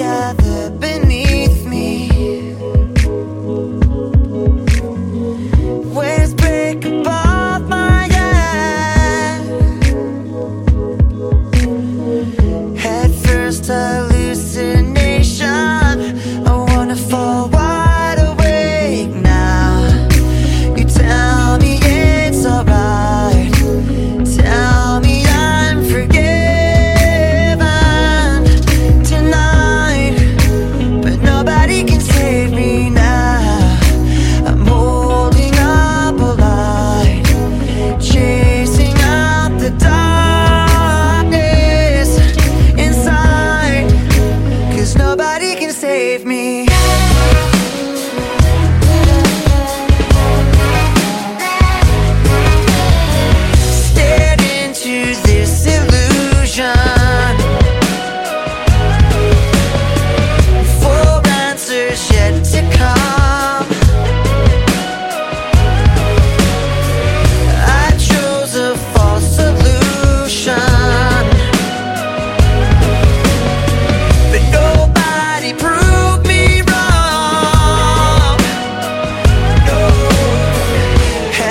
Yeah.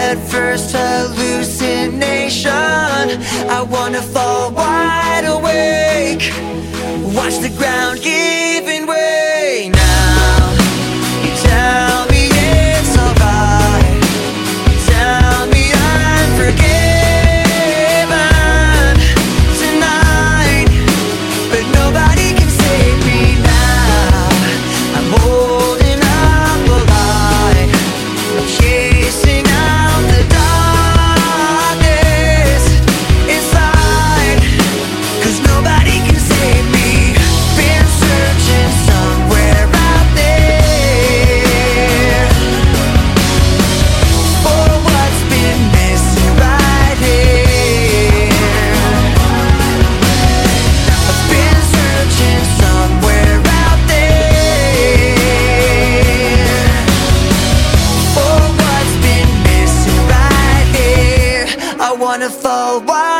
at first hallucination. I wanna fall wide awake. Watch the ground. wanna fall.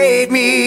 made me